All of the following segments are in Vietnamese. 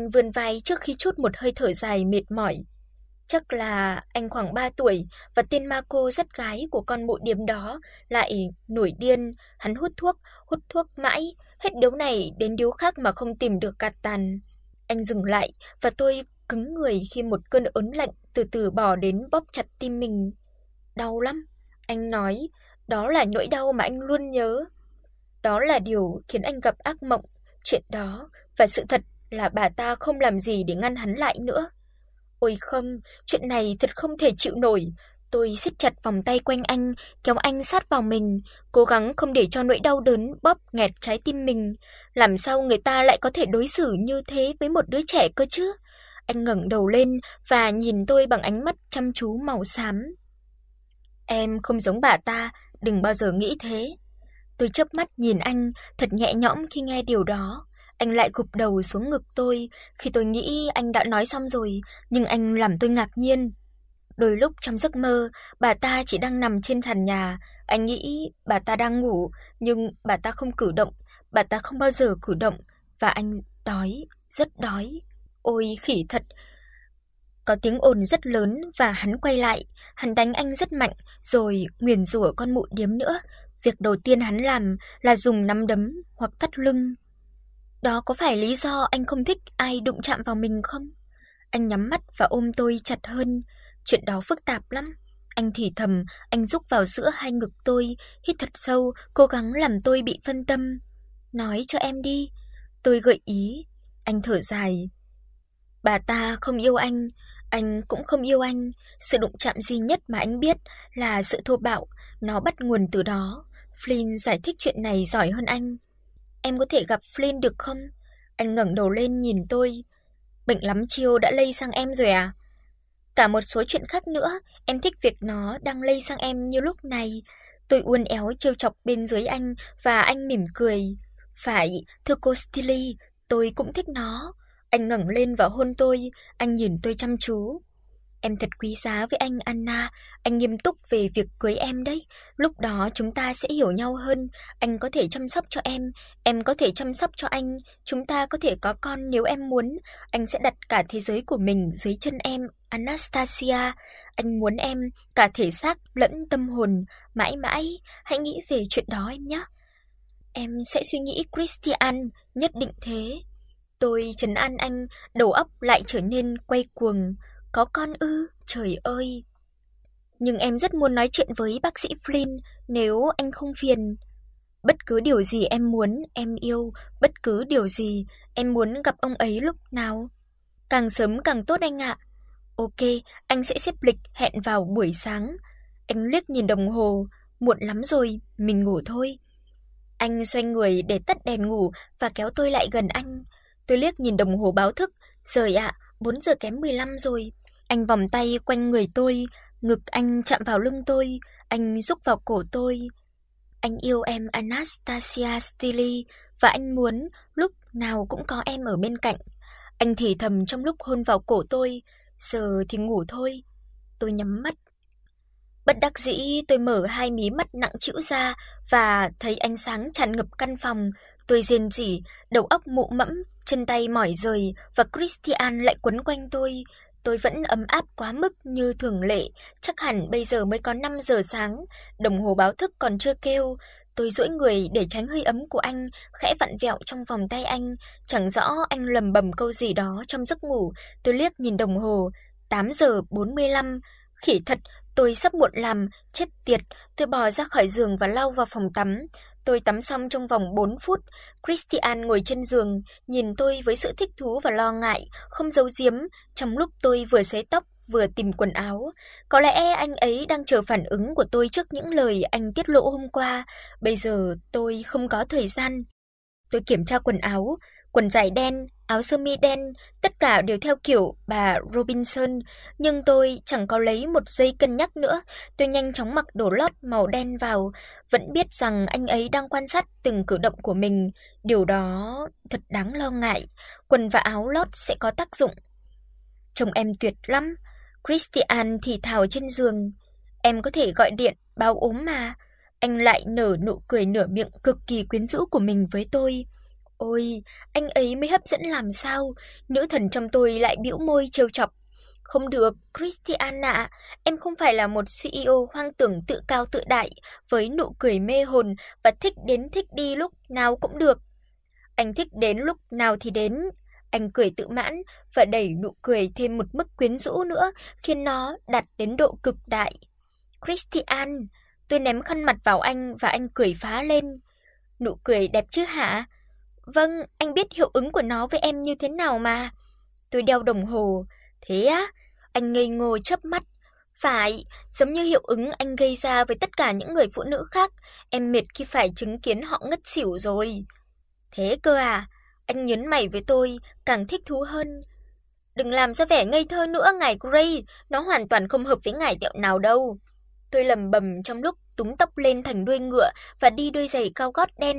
Anh vươn vai trước khi chút một hơi thở dài mệt mỏi. Chắc là anh khoảng 3 tuổi và tên Marco rất gái của con mụ điếm đó lại nổi điên, hắn hút thuốc, hút thuốc mãi, hết điếu này đến điếu khác mà không tìm được cát tàn. Anh dừng lại và tôi cứng người khi một cơn ớn lạnh từ từ bò đến bóp chặt tim mình. Đau lắm, anh nói, đó là nỗi đau mà anh luôn nhớ. Đó là điều khiến anh gặp ác mộng, chuyện đó và sự thật là bà ta không làm gì để ngăn hắn lại nữa. Ôi không, chuyện này thật không thể chịu nổi. Tôi siết chặt vòng tay quanh anh, kéo anh sát vào mình, cố gắng không để cho nỗi đau đớn bóp nghẹt trái tim mình. Làm sao người ta lại có thể đối xử như thế với một đứa trẻ cơ chứ? Anh ngẩng đầu lên và nhìn tôi bằng ánh mắt chăm chú màu xám. Em không giống bà ta, đừng bao giờ nghĩ thế. Tôi chớp mắt nhìn anh, thật nhẹ nhõm khi nghe điều đó. Anh lại gục đầu xuống ngực tôi, khi tôi nghĩ anh đã nói xong rồi, nhưng anh làm tôi ngạc nhiên. Đôi lúc trong giấc mơ, bà ta chỉ đang nằm trên sàn nhà, anh nghĩ bà ta đang ngủ, nhưng bà ta không cử động, bà ta không bao giờ cử động và anh đói, rất đói. Ôi khỉ thật. Có tiếng ồn rất lớn và hắn quay lại, hắn đánh anh rất mạnh rồi nguyền rủa con mụ điếm nữa. Việc đầu tiên hắn làm là dùng nắm đấm hoặc thắt lưng. Đó có phải lý do anh không thích ai đụng chạm vào mình không? Anh nhắm mắt và ôm tôi chặt hơn, chuyện đó phức tạp lắm. Anh thì thầm, anh rúc vào giữa hai ngực tôi, hít thật sâu, cố gắng làm tôi bị phân tâm. "Nói cho em đi." Tôi gợi ý. Anh thở dài. "Bà ta không yêu anh, anh cũng không yêu anh, sự đụng chạm duy nhất mà anh biết là sự thô bạo, nó bắt nguồn từ đó." Flynn giải thích chuyện này giỏi hơn anh. Em có thể gặp Flynn được không? Anh ngẩng đầu lên nhìn tôi. Bệnh lắm chiêu đã lây sang em rồi à? Cả một số chuyện khác nữa, em thích việc nó đang lây sang em như lúc này. Tôi uốn éo trêu chọc bên dưới anh và anh mỉm cười. Phải, thưa cô Stilly, tôi cũng thích nó. Anh ngẩng lên và hôn tôi, anh nhìn tôi chăm chú. Em thật quý giá với anh Anna, anh nghiêm túc về việc cưới em đấy. Lúc đó chúng ta sẽ hiểu nhau hơn, anh có thể chăm sóc cho em, em có thể chăm sóc cho anh, chúng ta có thể có con nếu em muốn. Anh sẽ đặt cả thế giới của mình dưới chân em, Anastasia. Anh muốn em cả thể xác lẫn tâm hồn, mãi mãi, hãy nghĩ về chuyện đó em nhé. Em sẽ suy nghĩ Christian, nhất định thế. Tôi trấn an anh, đầu óc lại trở nên quay cuồng. Có con ư? Trời ơi. Nhưng em rất muốn nói chuyện với bác sĩ Flynn nếu anh không phiền. Bất cứ điều gì em muốn, em yêu, bất cứ điều gì, em muốn gặp ông ấy lúc nào. Càng sớm càng tốt anh ạ. Ok, anh sẽ xếp lịch hẹn vào buổi sáng. Anh liếc nhìn đồng hồ, muộn lắm rồi, mình ngủ thôi. Anh xoay người để tắt đèn ngủ và kéo tôi lại gần anh. Tôi liếc nhìn đồng hồ báo thức, "Trời ạ, 4 giờ kém 15 rồi." Anh vòng tay quanh người tôi, ngực anh chạm vào lưng tôi, anh rúc vào cổ tôi. Anh yêu em Anastasia Stilly và anh muốn lúc nào cũng có em ở bên cạnh. Anh thì thầm trong lúc hôn vào cổ tôi, giờ thì ngủ thôi. Tôi nhắm mắt. Bất đắc dĩ tôi mở hai mí mắt nặng trĩu ra và thấy ánh sáng tràn ngập căn phòng, tôi rên rỉ, đầu óc mụ mẫm, chân tay mỏi rời và Christian lại quấn quanh tôi. Tôi vẫn ấm áp quá mức như thường lệ, chắc hẳn bây giờ mới có 5 giờ sáng, đồng hồ báo thức còn chưa kêu. Tôi duỗi người để tránh hơi ấm của anh, khẽ vặn vẹo trong vòng tay anh, chẳng rõ anh lầm bầm câu gì đó trong giấc ngủ. Tôi liếc nhìn đồng hồ, 8 giờ 45, khỉ thật, tôi sắp muộn làm, chết tiệt. Tôi bò ra khỏi giường và lao vào phòng tắm. Tôi tắm xong trong vòng 4 phút, Christian ngồi trên giường, nhìn tôi với sự thích thú và lo ngại, không giấu giếm, trong lúc tôi vừa xé tóc vừa tìm quần áo. Có lẽ anh ấy đang chờ phản ứng của tôi trước những lời anh tiết lộ hôm qua, bây giờ tôi không có thời gian. Tôi kiểm tra quần áo, quần dài đen, áo sơ mi đen, tất cả đều theo kiểu bà Robinson, nhưng tôi chẳng có lấy một giây cân nhắc nữa, tôi nhanh chóng mặc đồ lót màu đen vào, vẫn biết rằng anh ấy đang quan sát từng cử động của mình, điều đó thật đáng lo ngại, quần và áo lót sẽ có tác dụng. Trông em tuyệt lắm, Christian thì thào trên giường, em có thể gọi điện báo ốm mà. Anh lại nở nụ cười nửa miệng cực kỳ quyến rũ của mình với tôi. Ôi, anh ấy mới hấp dẫn làm sao? Nữ thần trong tôi lại bĩu môi trêu chọc. Không được, Christian ạ, em không phải là một CEO hoang tưởng tự cao tự đại với nụ cười mê hồn và thích đến thích đi lúc nào cũng được. Anh thích đến lúc nào thì đến. Anh cười tự mãn và đẩy nụ cười thêm một mức quyến rũ nữa, khiến nó đạt đến độ cực đại. Christian, tôi ném khăn mặt vào anh và anh cười phá lên. Nụ cười đẹp chứ hả? Vâng, anh biết hiệu ứng của nó với em như thế nào mà. Tôi đeo đồng hồ. Thế á? Anh ngây ngô chớp mắt. Phải, giống như hiệu ứng anh gây ra với tất cả những người phụ nữ khác, em mệt khi phải chứng kiến họ ngất xỉu rồi. Thế cơ à? Anh nhấn mày với tôi, càng thích thú hơn. Đừng làm ra vẻ ngây thơ nữa ngài Gray, nó hoàn toàn không hợp với ngài tẹo nào đâu. Tôi lầm bầm trong lúc túm tóc lên thành đuôi ngựa và đi đôi giày cao gót đen.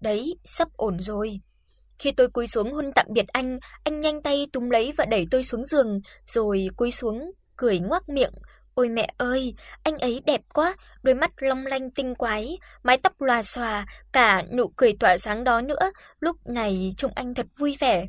Đấy, sắp ổn rồi. Khi tôi cúi xuống hôn tạm biệt anh, anh nhanh tay túm lấy và đẩy tôi xuống giường, rồi cúi xuống cười ngoác miệng. Ôi mẹ ơi, anh ấy đẹp quá, đôi mắt long lanh tinh quái, mái tóc lòa xòa, cả nụ cười tỏa sáng đó nữa, lúc này trông anh thật vui vẻ.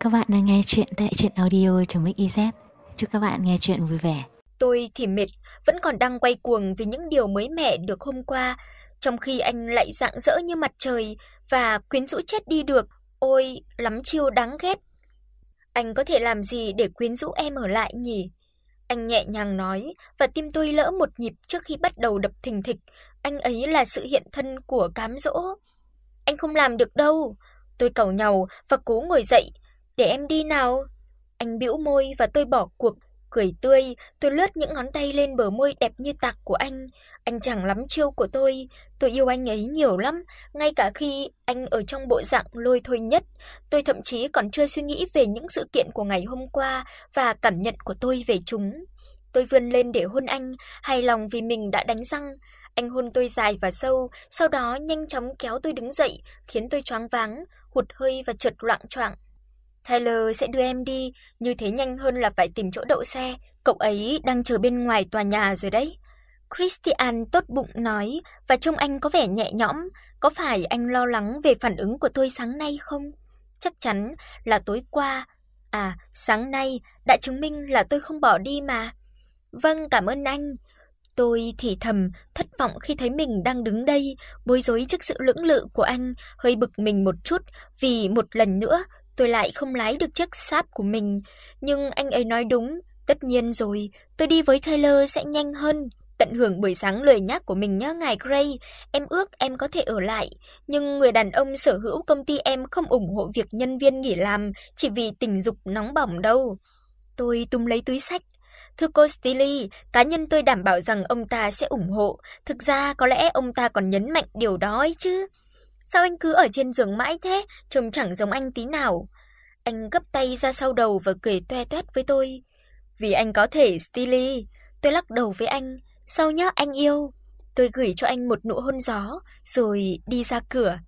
Các bạn đang nghe chuyện tại truyện audio.mix.iz. Chúc các bạn nghe chuyện vui vẻ. Tôi thì mệt, vẫn còn đang quay cuồng vì những điều mới mẻ được hôm qua, trong khi anh lại rạng rỡ như mặt trời và quyến rũ chết đi được. Ôi, lắm chiêu đáng ghét. Anh có thể làm gì để quyến rũ em ở lại nhỉ? Anh nhẹ nhàng nói, và tim tôi lỡ một nhịp trước khi bắt đầu đập thình thịch, anh ấy là sự hiện thân của cám dỗ. Anh không làm được đâu. Tôi cầu nhàu và cố ngồi dậy, để em đi nào. Anh bĩu môi và tôi bỏ cuộc, cười tươi, tôi lướt những ngón tay lên bờ môi đẹp như tạc của anh. Anh chẳng lắm chiêu của tôi, tôi yêu anh ấy nhiều lắm, ngay cả khi anh ở trong bộ dạng lôi thôi nhất, tôi thậm chí còn chưa suy nghĩ về những sự kiện của ngày hôm qua và cảm nhận của tôi về chúng. Tôi vươn lên để hôn anh, hài lòng vì mình đã đánh răng. Anh hôn tôi dài và sâu, sau đó nhanh chóng kéo tôi đứng dậy, khiến tôi choáng váng, hụt hơi và chợt loạng choạng. Tyler sẽ đưa em đi, như thế nhanh hơn là phải tìm chỗ đậu xe, cậu ấy đang chờ bên ngoài tòa nhà rồi đấy. Christian tốt bụng nói và trông anh có vẻ nhẹ nhõm, có phải anh lo lắng về phản ứng của tôi sáng nay không? Chắc chắn là tối qua, à, sáng nay đã chứng minh là tôi không bỏ đi mà. Vâng, cảm ơn anh. Tôi thì thầm, thất vọng khi thấy mình đang đứng đây, bối rối trước sự lưỡng lự của anh, hơi bực mình một chút vì một lần nữa tôi lại không lái được chiếc Saab của mình, nhưng anh ấy nói đúng, tất nhiên rồi, tôi đi với Taylor sẽ nhanh hơn. Tận hưởng buổi sáng lười nhác của mình nhé ngài Gray, em ước em có thể ở lại, nhưng người đàn ông sở hữu công ty em không ủng hộ việc nhân viên nghỉ làm chỉ vì tình dục nóng bỏng đâu. Tôi túm lấy túi sách. Thưa cô Stilly, cá nhân tôi đảm bảo rằng ông ta sẽ ủng hộ, thực ra có lẽ ông ta còn nhấn mạnh điều đó ấy chứ. Sao anh cứ ở trên giường mãi thế, trông chẳng giống anh tí nào. Anh gấp tay ra sau đầu và cười toe toét với tôi. Vì anh có thể Stilly, tôi lắc đầu với anh. Sau nhá anh yêu. Tôi gửi cho anh một nụ hôn gió rồi đi ra cửa.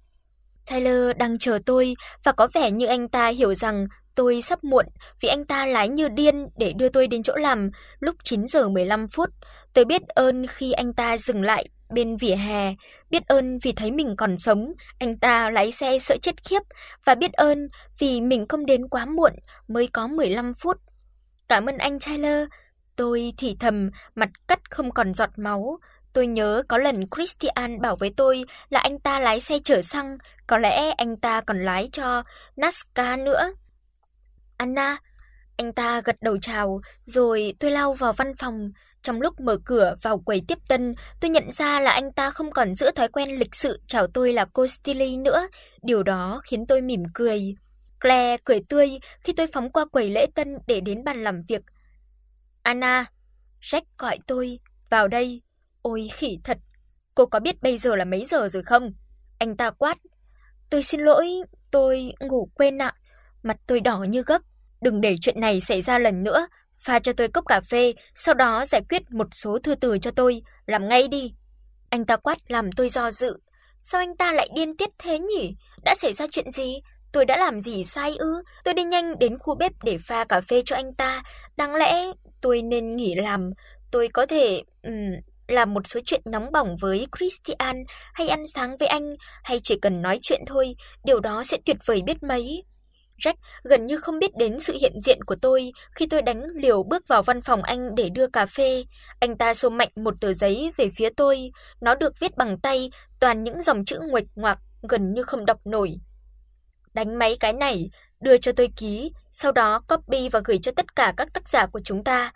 Tyler đang chờ tôi và có vẻ như anh ta hiểu rằng tôi sắp muộn vì anh ta lái như điên để đưa tôi đến chỗ làm lúc 9 giờ 15 phút. Tôi biết ơn khi anh ta dừng lại bên vỉa hè, biết ơn vì thấy mình còn sống, anh ta lái xe sợ chết khiếp và biết ơn vì mình không đến quá muộn, mới có 15 phút. Cảm ơn anh Tyler, Tôi thì thầm, mặt cắt không còn giọt máu. Tôi nhớ có lần Christian bảo với tôi là anh ta lái xe chở xăng, có lẽ anh ta còn lái cho Nazca nữa. Anna, anh ta gật đầu chào, rồi tôi lao vào văn phòng. Trong lúc mở cửa vào quầy tiếp tân, tôi nhận ra là anh ta không còn giữ thói quen lịch sự chào tôi là cô Stilly nữa, điều đó khiến tôi mỉm cười. Claire cười tươi khi tôi phóng qua quầy lễ tân để đến bàn làm việc. Anna, Jack gọi tôi, vào đây. Ôi khỉ thật, cô có biết bây giờ là mấy giờ rồi không? Anh ta quát. Tôi xin lỗi, tôi ngủ quên ạ. Mặt tôi đỏ như gấc. Đừng để chuyện này xảy ra lần nữa. Pha cho tôi cốc cà phê, sau đó giải quyết một số thư từ cho tôi, làm ngay đi. Anh ta quát làm tôi do dự. Sao anh ta lại điên tiết thế nhỉ? Đã xảy ra chuyện gì? Tôi đã làm gì sai ư? Tôi đi nhanh đến khu bếp để pha cà phê cho anh ta, đáng lẽ tôi nên nghỉ làm, tôi có thể ừm làm một số chuyện nóng bỏng với Christian hay ăn sáng với anh hay chỉ cần nói chuyện thôi, điều đó sẽ tuyệt vời biết mấy. Jack gần như không biết đến sự hiện diện của tôi khi tôi đánh liều bước vào văn phòng anh để đưa cà phê. Anh ta xô mạnh một tờ giấy về phía tôi, nó được viết bằng tay, toàn những dòng chữ nguệch ngoạc gần như không đọc nổi. Đánh máy cái này, đưa cho tôi ký, sau đó copy và gửi cho tất cả các tác giả của chúng ta.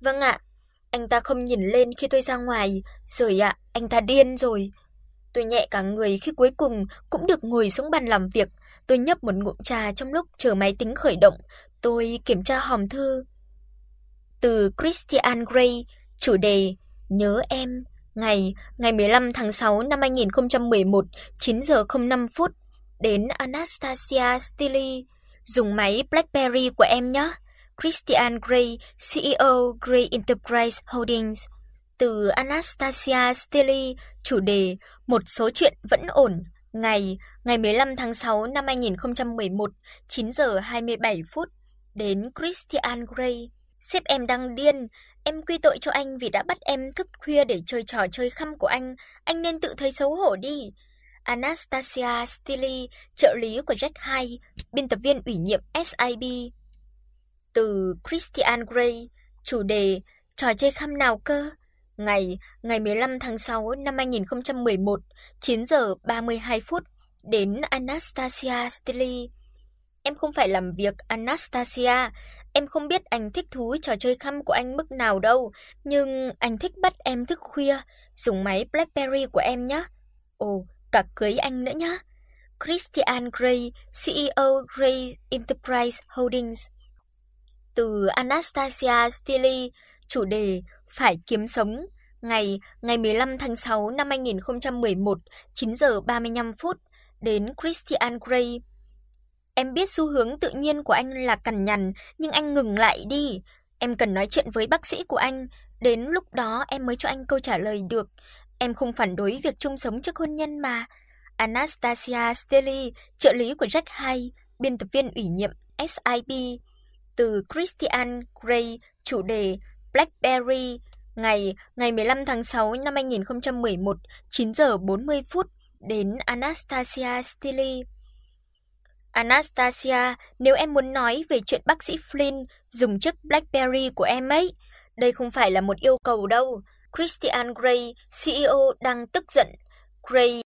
Vâng ạ. Anh ta không nhìn lên khi tôi ra ngoài, rồi ạ, anh ta điên rồi. Tôi nhẹ cả người khi cuối cùng cũng được ngồi xuống bàn làm việc. Tôi nhấp một ngụm trà trong lúc chờ máy tính khởi động, tôi kiểm tra hòm thư. Từ Christian Grey, chủ đề Nhớ em, ngày ngày 15 tháng 6 năm 2011, 9 giờ 05 phút đến Anastasia Stili, dùng máy BlackBerry của em nhé. Christian Grey, CEO Grey Enterprise Holdings. Từ Anastasia Stili, chủ đề Một số chuyện vẫn ổn, ngày ngày 15 tháng 6 năm 2011, 9 giờ 27 phút đến Christian Grey. Sếp em đang điên, em quy tội cho anh vì đã bắt em thức khuya để chơi trò chơi khăm của anh, anh nên tự thấy xấu hổ đi. Anastasia Stili, trợ lý của Jack Hay, biên tập viên ủy nhiệm SIB. Từ Christian Grey, chủ đề trò chơi khăm nào cơ? Ngày ngày 15 tháng 6 năm 2011, 9 giờ 32 phút đến Anastasia Stili. Em không phải làm việc Anastasia, em không biết anh thích thú trò chơi khăm của anh mức nào đâu, nhưng anh thích bắt em thức khuya, dùng máy BlackBerry của em nhé. Ồ, và cưới anh nữa nhé. Christian Grey, CEO Grey Enterprise Holdings. Từ Anastasia Stili, chủ đề Phải kiếm sống, ngày ngày 15 tháng 6 năm 2011, 9 giờ 35 phút đến Christian Grey. Em biết xu hướng tự nhiên của anh là cằn nhằn, nhưng anh ngừng lại đi. Em cần nói chuyện với bác sĩ của anh, đến lúc đó em mới cho anh câu trả lời được. Em không phản đối việc chung sống trước hôn nhân mà. Anastasia Steli, trợ lý của Jack Hay, biên tập viên ủy nhiệm SIB, từ Christian Grey, chủ đề Blackberry, ngày ngày 15 tháng 6 năm 2011, 9 giờ 40 phút đến Anastasia Stili. Anastasia, nếu em muốn nói về chuyện bác sĩ Flynn dùng chiếc BlackBerry của em ấy, đây không phải là một yêu cầu đâu. Christian Grey, CEO đang tức giận. Gray